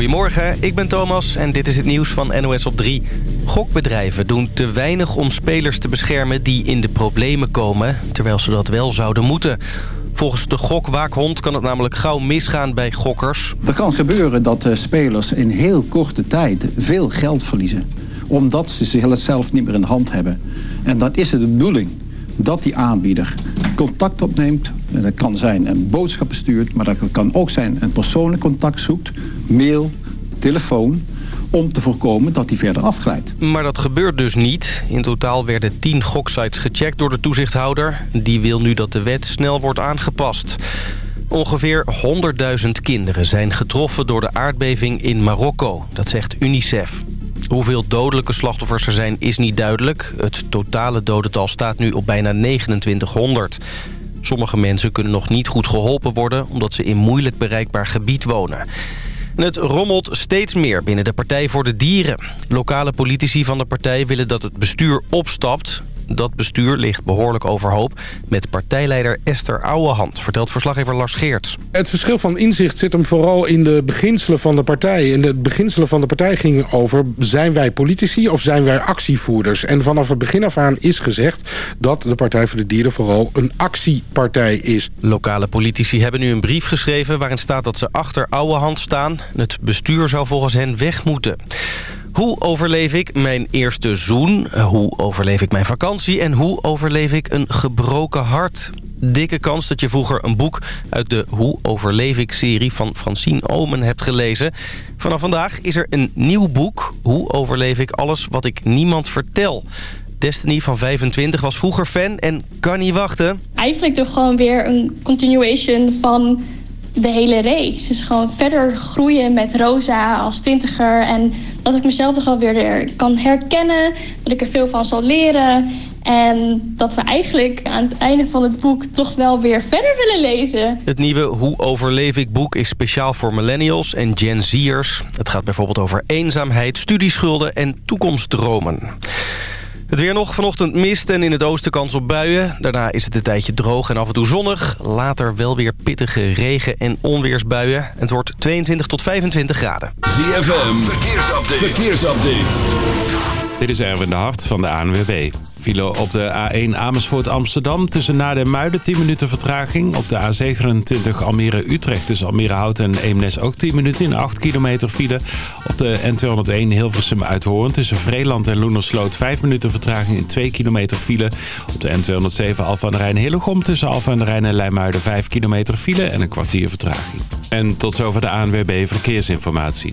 Goedemorgen, ik ben Thomas en dit is het nieuws van NOS op 3. Gokbedrijven doen te weinig om spelers te beschermen die in de problemen komen... terwijl ze dat wel zouden moeten. Volgens de gokwaakhond kan het namelijk gauw misgaan bij gokkers. Er kan gebeuren dat spelers in heel korte tijd veel geld verliezen. Omdat ze zichzelf niet meer in de hand hebben. En dan is het de bedoeling dat die aanbieder contact opneemt. Dat kan zijn een boodschap stuurt, maar dat kan ook zijn een persoonlijk contact zoekt. Mail, telefoon om te voorkomen dat hij verder afglijdt. Maar dat gebeurt dus niet. In totaal werden 10 goksites gecheckt door de toezichthouder. Die wil nu dat de wet snel wordt aangepast. Ongeveer 100.000 kinderen zijn getroffen door de aardbeving in Marokko. Dat zegt UNICEF. Hoeveel dodelijke slachtoffers er zijn is niet duidelijk. Het totale dodental staat nu op bijna 2900. Sommige mensen kunnen nog niet goed geholpen worden... omdat ze in moeilijk bereikbaar gebied wonen. het rommelt steeds meer binnen de Partij voor de Dieren. Lokale politici van de partij willen dat het bestuur opstapt. Dat bestuur ligt behoorlijk overhoop met partijleider Esther Ouwehand, vertelt verslaggever Lars Geerts. Het verschil van inzicht zit hem vooral in de beginselen van de partij. En de beginselen van de partij gingen over, zijn wij politici of zijn wij actievoerders? En vanaf het begin af aan is gezegd dat de Partij voor de Dieren vooral een actiepartij is. Lokale politici hebben nu een brief geschreven waarin staat dat ze achter Ouwehand staan. Het bestuur zou volgens hen weg moeten. Hoe overleef ik mijn eerste zoen? Hoe overleef ik mijn vakantie? En hoe overleef ik een gebroken hart? Dikke kans dat je vroeger een boek uit de Hoe overleef ik serie van Francine Omen hebt gelezen. Vanaf vandaag is er een nieuw boek. Hoe overleef ik alles wat ik niemand vertel? Destiny van 25 was vroeger fan en kan niet wachten. Eigenlijk toch gewoon weer een continuation van de hele race. Dus gewoon verder groeien met Rosa als twintiger. En dat ik mezelf toch wel weer kan herkennen. Dat ik er veel van zal leren. En dat we eigenlijk aan het einde van het boek toch wel weer verder willen lezen. Het nieuwe Hoe overleef ik boek is speciaal voor millennials en Gen Z'ers. Het gaat bijvoorbeeld over eenzaamheid, studieschulden en toekomstdromen. Het weer nog. Vanochtend mist en in het oosten kans op buien. Daarna is het een tijdje droog en af en toe zonnig. Later wel weer pittige regen- en onweersbuien. Het wordt 22 tot 25 graden. ZFM, verkeersupdate. verkeersupdate. Dit is Erwin de Hart van de ANWB. File op de A1 Amersfoort Amsterdam tussen Naarden en Muiden 10 minuten vertraging. Op de A27 Almere Utrecht tussen Almere Hout en Eemnes ook 10 minuten in 8 kilometer file. Op de N201 Hilversum Uithoorn tussen Vreeland en Loenersloot 5 minuten vertraging in 2 kilometer file. Op de N207 Alfa aan de Rijn Hillegom tussen de Rijn en Leimuiden 5 kilometer file en een kwartier vertraging. En tot zover de ANWB Verkeersinformatie.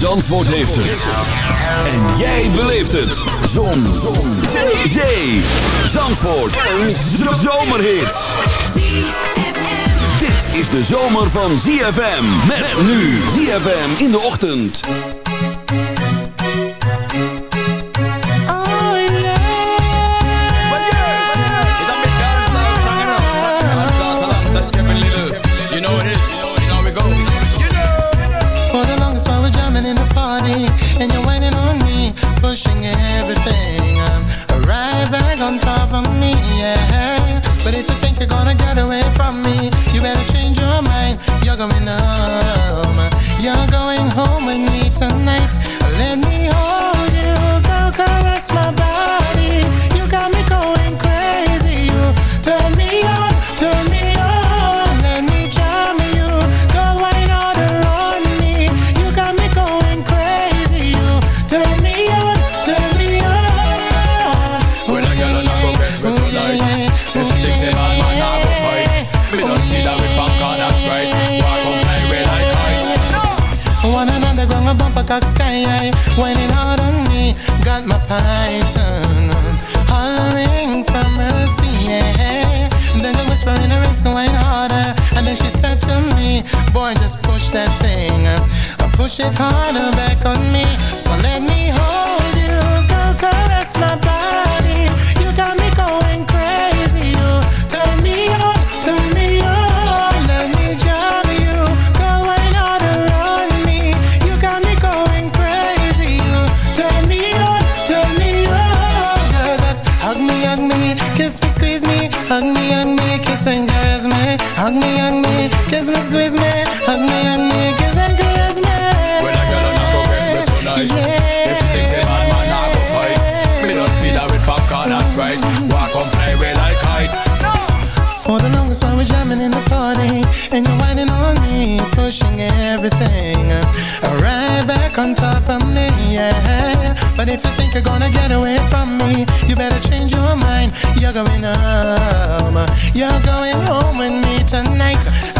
Zandvoort heeft het. En jij beleeft het. Zon. Zon. Zee. Zee. Zandvoort. Een zomerhit. Dit is de zomer van ZFM. Met nu ZFM in de ochtend. push it harder back on me. you're going home. You're going home with me tonight.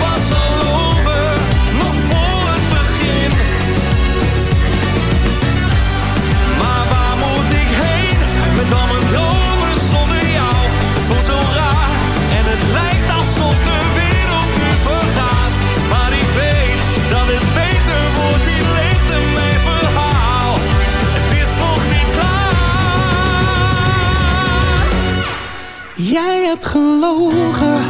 Was over nog voor het begin, maar waar moet ik heen met al mijn dole zonder jou? Het voelt zo raar, en het lijkt alsof de wereld nu vergaat. Maar ik weet dat het beter wordt die lichte mijn verhaal, het is nog niet klaar. Jij hebt gelogen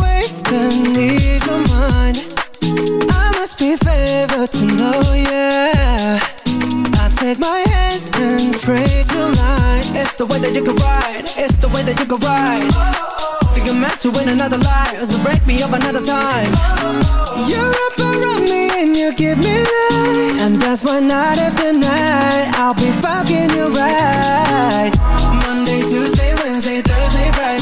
Wasting ease your mind. I must be favored to know, yeah. I take my hands and trace your lines. It's the way that you can ride. It's the way that you can ride. Oh. Think I'm meant to win another life, so break me up another time. Oh. You're up around me and you give me life, and that's why night after night I'll be fucking you right. Monday, Tuesday, Wednesday, Thursday, Friday,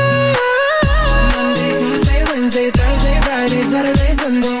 Thursday, Friday, Saturday, Sunday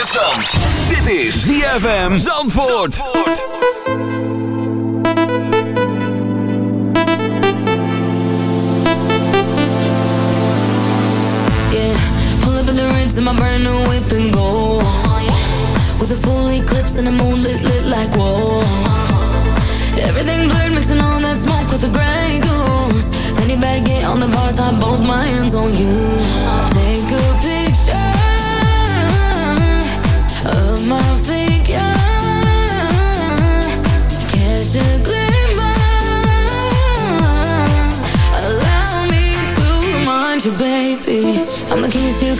het zand. Dit is ZFM Zandvoort. Zandvoort. Yeah, pull up in the rinse in my brand new whip and go. With a full eclipse and a moon lit lit like whoa. Everything blurred, mixing all that smoke with the gray goose. Fanny baggy on the bar top, both my hands on you.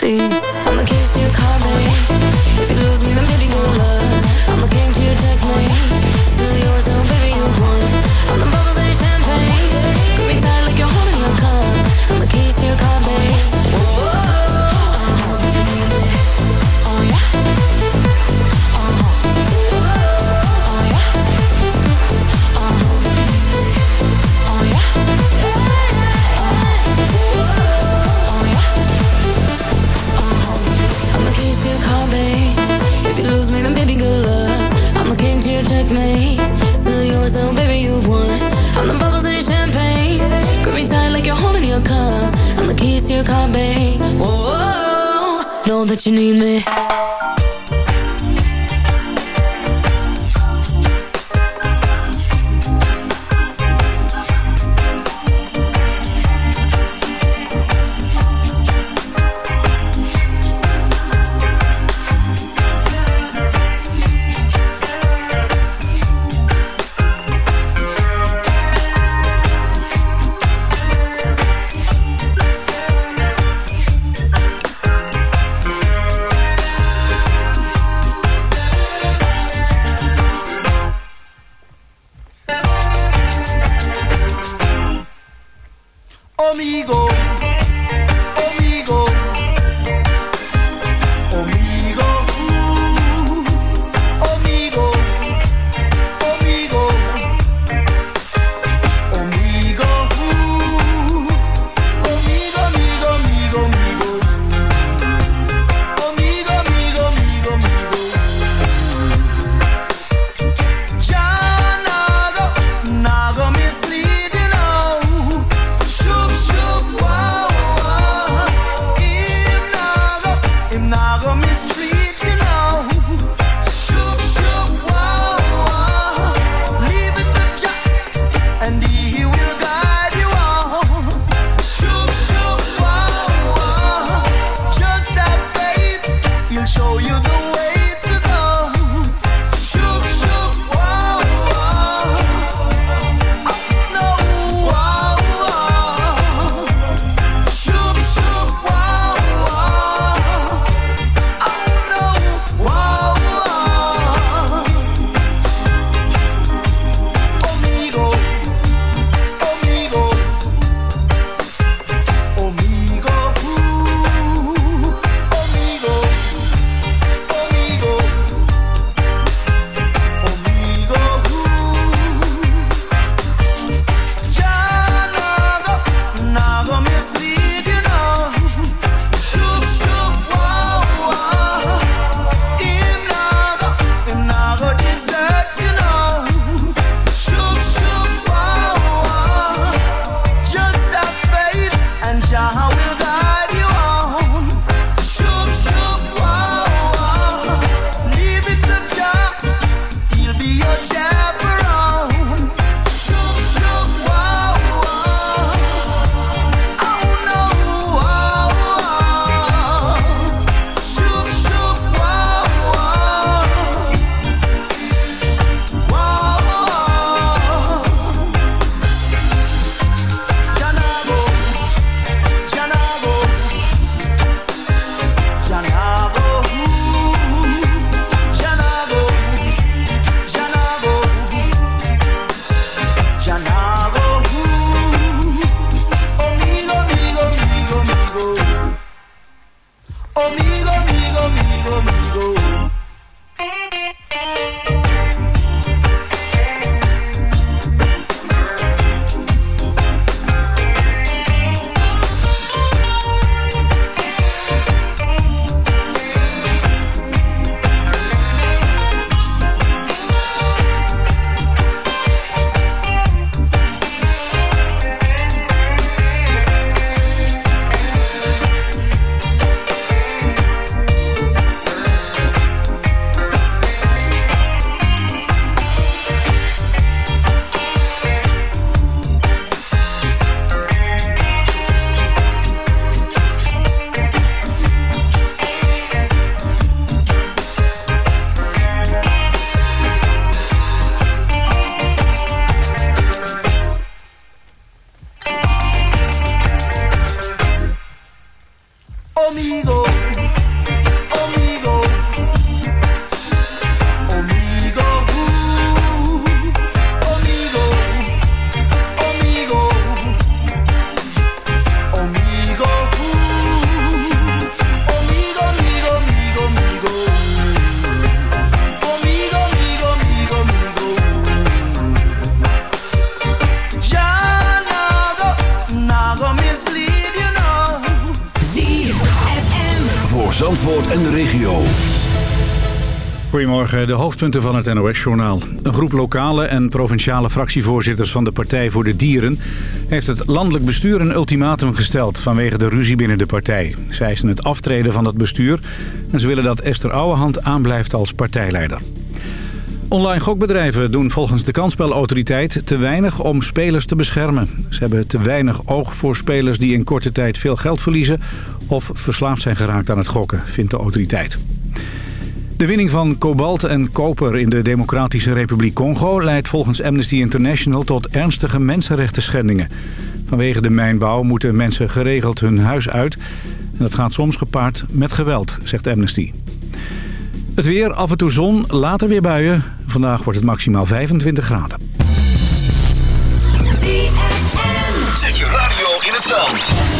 ti. Hoofdpunten van het NOS-journaal. Een groep lokale en provinciale fractievoorzitters van de Partij voor de Dieren... heeft het landelijk bestuur een ultimatum gesteld vanwege de ruzie binnen de partij. Zij eisen het aftreden van het bestuur en ze willen dat Esther Ouwehand aanblijft als partijleider. Online gokbedrijven doen volgens de kansspelautoriteit te weinig om spelers te beschermen. Ze hebben te weinig oog voor spelers die in korte tijd veel geld verliezen... of verslaafd zijn geraakt aan het gokken, vindt de autoriteit. De winning van kobalt en koper in de Democratische Republiek Congo... leidt volgens Amnesty International tot ernstige mensenrechten schendingen. Vanwege de mijnbouw moeten mensen geregeld hun huis uit... en dat gaat soms gepaard met geweld, zegt Amnesty. Het weer, af en toe zon, later weer buien. Vandaag wordt het maximaal 25 graden. Zet je radio in het zand.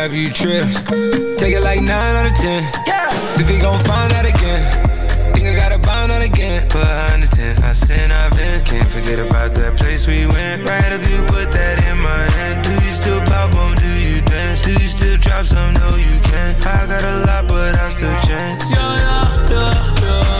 Map, you trip. Take it like 9 out of 10. Think they gon' find out again. Think I gotta bind out again. But I understand, I sin, I've been. Can't forget about that place we went. Right after you put that in my hand. Do you still pop on? Do you dance? Do you still drop some? No, you can't. I got a lot, but I still chance. Ya, ya, ya, ya.